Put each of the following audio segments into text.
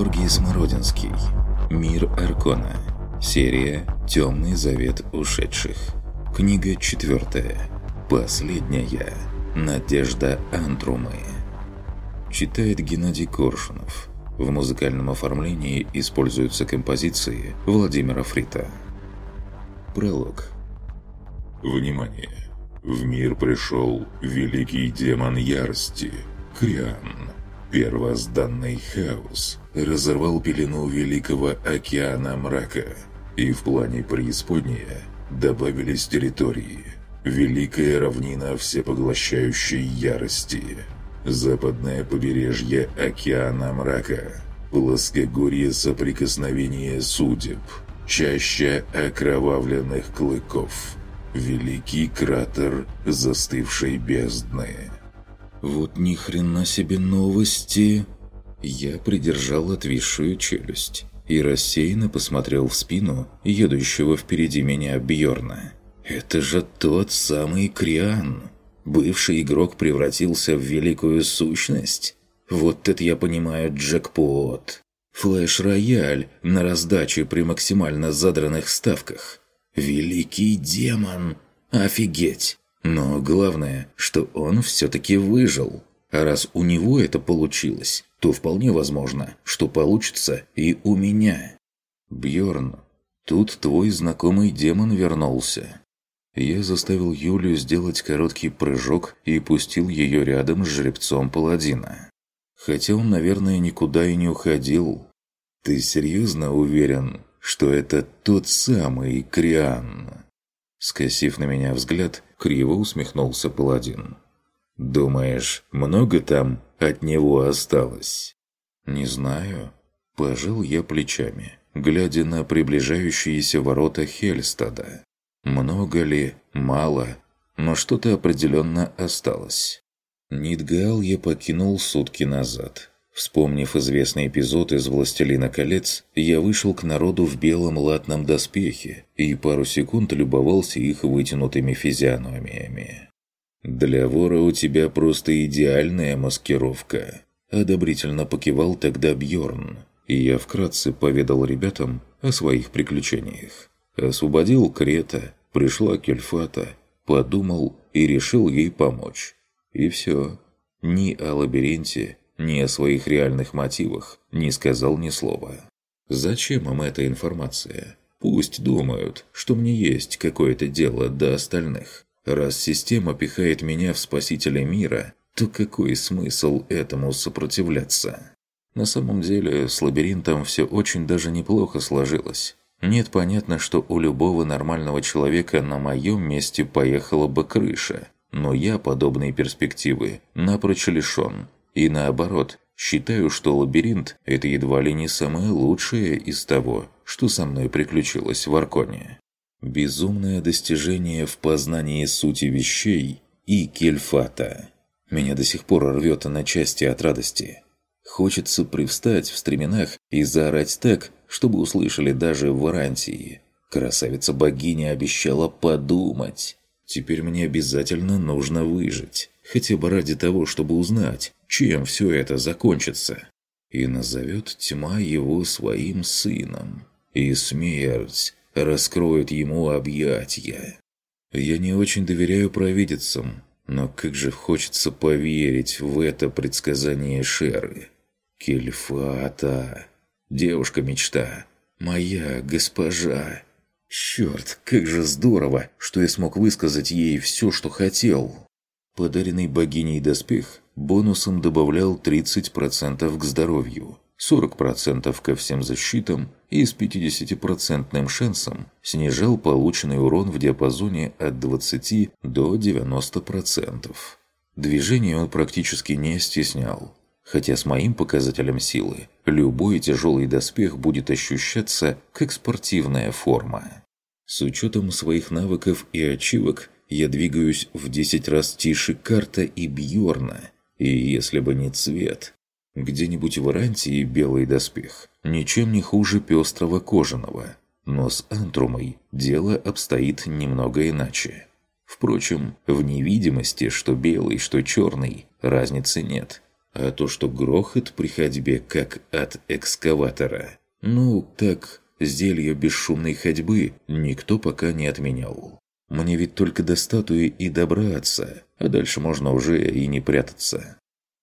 Георгий Смородинский. Мир Аркона. Серия «Темный завет ушедших». Книга четвертая. Последняя. Надежда Антрумы. Читает Геннадий Коршунов. В музыкальном оформлении используются композиции Владимира Фрита. Пролог. Внимание! В мир пришел великий демон ярости – Криан. Первозданный хаос разорвал пелену великого океана мрака, и в плане преисподняя добавились территории. Великая равнина всепоглощающей ярости, западное побережье океана мрака, плоскогорье соприкосновения судеб, чаща окровавленных клыков, великий кратер застывшей бездны – вот ни хрена себе новости. Я придержал отвисшую челюсть и рассеянно посмотрел в спину едущего впереди меня Бьорна. Это же тот самый Криан. Бывший игрок превратился в великую сущность. Вот это я понимаю джекпот. Флэш-рояль на раздаче при максимально задранных ставках. Великий демон. Офигеть. Но главное, что он все-таки выжил. А раз у него это получилось, то вполне возможно, что получится и у меня. Бьорн, тут твой знакомый демон вернулся. Я заставил Юлю сделать короткий прыжок и пустил ее рядом с жеребцом паладина. Хотя он, наверное, никуда и не уходил. Ты серьезно уверен, что это тот самый Криан? Скосив на меня взгляд, криво усмехнулся паладин. «Думаешь, много там от него осталось?» «Не знаю». Пожил я плечами, глядя на приближающиеся ворота Хельстада. Много ли, мало, но что-то определенно осталось. Нидгал я покинул сутки назад. Вспомнив известный эпизод из «Властелина колец», я вышел к народу в белом латном доспехе и пару секунд любовался их вытянутыми физиономиями. «Для вора у тебя просто идеальная маскировка», – одобрительно покивал тогда Бьорн, и я вкратце поведал ребятам о своих приключениях. Освободил Крета, пришла Кельфата, подумал и решил ей помочь. И все. Ни о лабиринте, ни о своих реальных мотивах не сказал ни слова. Зачем им эта информация? Пусть думают, что мне есть какое-то дело до остальных. Раз система пихает меня в спасителя мира, то какой смысл этому сопротивляться? На самом деле, с лабиринтом все очень даже неплохо сложилось. Нет, понятно, что у любого нормального человека на моем месте поехала бы крыша. Но я подобные перспективы напрочь лишен и наоборот, считаю, что лабиринт – это едва ли не самое лучшее из того, что со мной приключилось в Арконе. Безумное достижение в познании сути вещей и кельфата. Меня до сих пор рвет на части от радости. Хочется привстать в стременах и заорать так, чтобы услышали даже в Варантии. Красавица-богиня обещала подумать. Теперь мне обязательно нужно выжить. Хотя бы ради того, чтобы узнать, чем все это закончится. И назовет тьма его своим сыном. И смерть раскроет ему объятья. Я не очень доверяю провидицам, но как же хочется поверить в это предсказание Шеры. Кельфата. Девушка-мечта. Моя госпожа. Черт, как же здорово, что я смог высказать ей все, что хотел. Подаренный богиней доспех бонусом добавлял 30% к здоровью, 40% ко всем защитам и с 50% шансом снижал полученный урон в диапазоне от 20 до 90%. Движение он практически не стеснял, хотя с моим показателем силы любой тяжелый доспех будет ощущаться как спортивная форма. С учетом своих навыков и ачивок я двигаюсь в 10 раз тише карта и Бьорна – и если бы не цвет, где-нибудь в Арантии белый доспех ничем не хуже пестрого кожаного, но с Антрумой дело обстоит немного иначе. Впрочем, в невидимости, что белый, что черный, разницы нет. А то, что грохот при ходьбе, как от экскаватора. Ну, так, зелье бесшумной ходьбы никто пока не отменял. Мне ведь только до статуи и добраться, а дальше можно уже и не прятаться.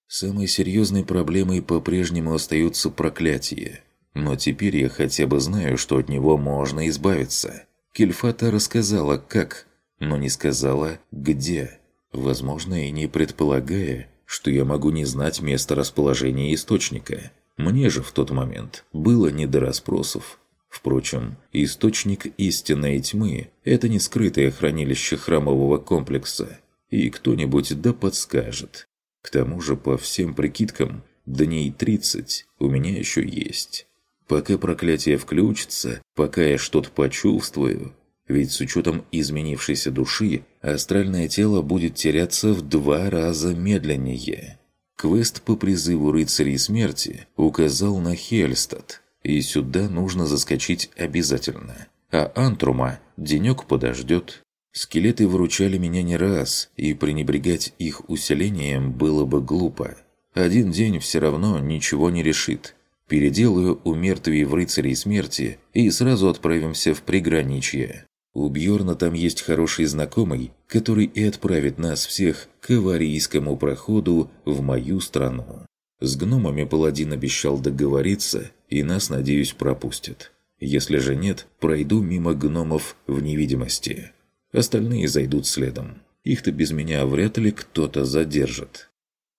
Самой серьезной проблемой по-прежнему остаются проклятия. Но теперь я хотя бы знаю, что от него можно избавиться. Кельфата рассказала, как, но не сказала, где. Возможно, и не предполагая, что я могу не знать место расположения источника. Мне же в тот момент было не до расспросов. Впрочем, источник истинной тьмы – это не скрытое хранилище храмового комплекса, и кто-нибудь да подскажет. К тому же, по всем прикидкам, дней 30 у меня еще есть. Пока проклятие включится, пока я что-то почувствую, ведь с учетом изменившейся души, астральное тело будет теряться в два раза медленнее. Квест по призыву рыцарей смерти указал на Хельстад, и сюда нужно заскочить обязательно. А Антрума денек подождет. Скелеты выручали меня не раз, и пренебрегать их усилением было бы глупо. Один день все равно ничего не решит. Переделаю у мертвей в рыцарей смерти и сразу отправимся в приграничье. У Бьорна там есть хороший знакомый, который и отправит нас всех к аварийскому проходу в мою страну. С гномами паладин обещал договориться, и нас, надеюсь, пропустят. Если же нет, пройду мимо гномов в невидимости. Остальные зайдут следом. Их-то без меня вряд ли кто-то задержит.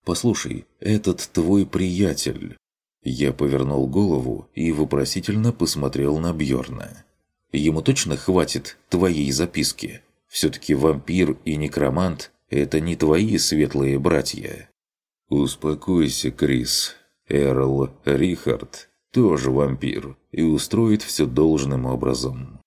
«Послушай, этот твой приятель, я повернул голову и вопросительно посмотрел на Бьорна. Ему точно хватит твоей записки? Все-таки вампир и некромант – это не твои светлые братья. Успокойся, Крис. Эрл Рихард тоже вампир и устроит все должным образом.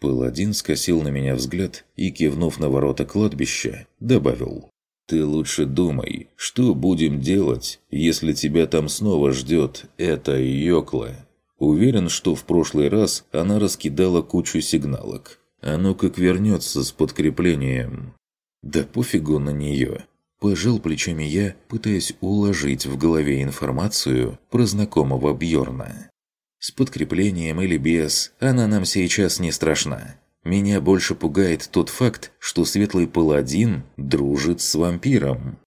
Паладин скосил на меня взгляд и, кивнув на ворота кладбища, добавил. Ты лучше думай, что будем делать, если тебя там снова ждет эта Йокла. Уверен, что в прошлый раз она раскидала кучу сигналок. А ну как вернется с подкреплением. Да пофигу на нее. Пожал плечами я, пытаясь уложить в голове информацию про знакомого Бьорна. С подкреплением или без, она нам сейчас не страшна. Меня больше пугает тот факт, что Светлый Паладин дружит с вампиром.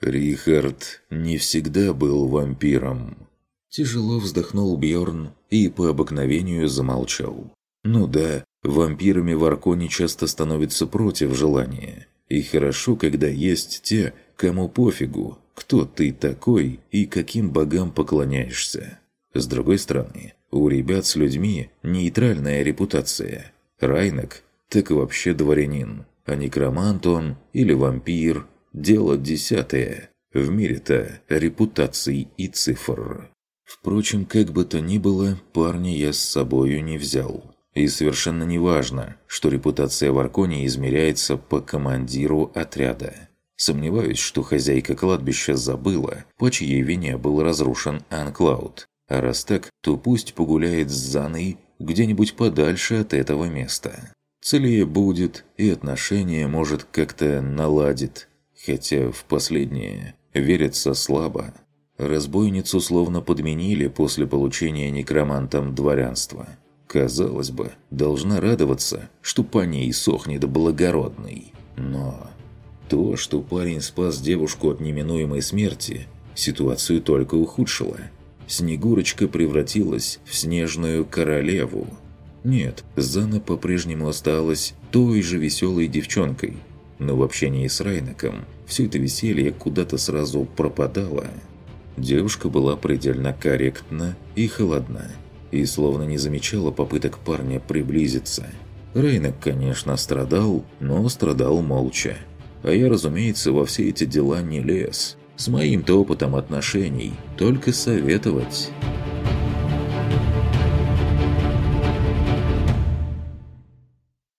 Рихард не всегда был вампиром. Тяжело вздохнул Бьорн и по обыкновению замолчал. Ну да, вампирами в Арконе часто становятся против желания. И хорошо, когда есть те, кому пофигу, кто ты такой и каким богам поклоняешься. С другой стороны, у ребят с людьми нейтральная репутация – Райнек так вообще дворянин, а некромант он или вампир – дело десятое. В мире-то репутаций и цифр. Впрочем, как бы то ни было, парня я с собою не взял. И совершенно не важно, что репутация в Арконе измеряется по командиру отряда. Сомневаюсь, что хозяйка кладбища забыла, по чьей вине был разрушен Анклауд. А раз так, то пусть погуляет с Заной где-нибудь подальше от этого места. Целее будет, и отношения, может, как-то наладит. Хотя в последнее верится слабо. Разбойницу словно подменили после получения некромантом дворянства. Казалось бы, должна радоваться, что по ней сохнет благородный. Но то, что парень спас девушку от неминуемой смерти, ситуацию только ухудшило – Снегурочка превратилась в снежную королеву. Нет, Зана по-прежнему осталась той же веселой девчонкой, но в общении с Райнаком все это веселье куда-то сразу пропадало. Девушка была предельно корректна и холодна, и словно не замечала попыток парня приблизиться. Райнак, конечно, страдал, но страдал молча. А я, разумеется, во все эти дела не лез. С моим-то опытом отношений только советовать.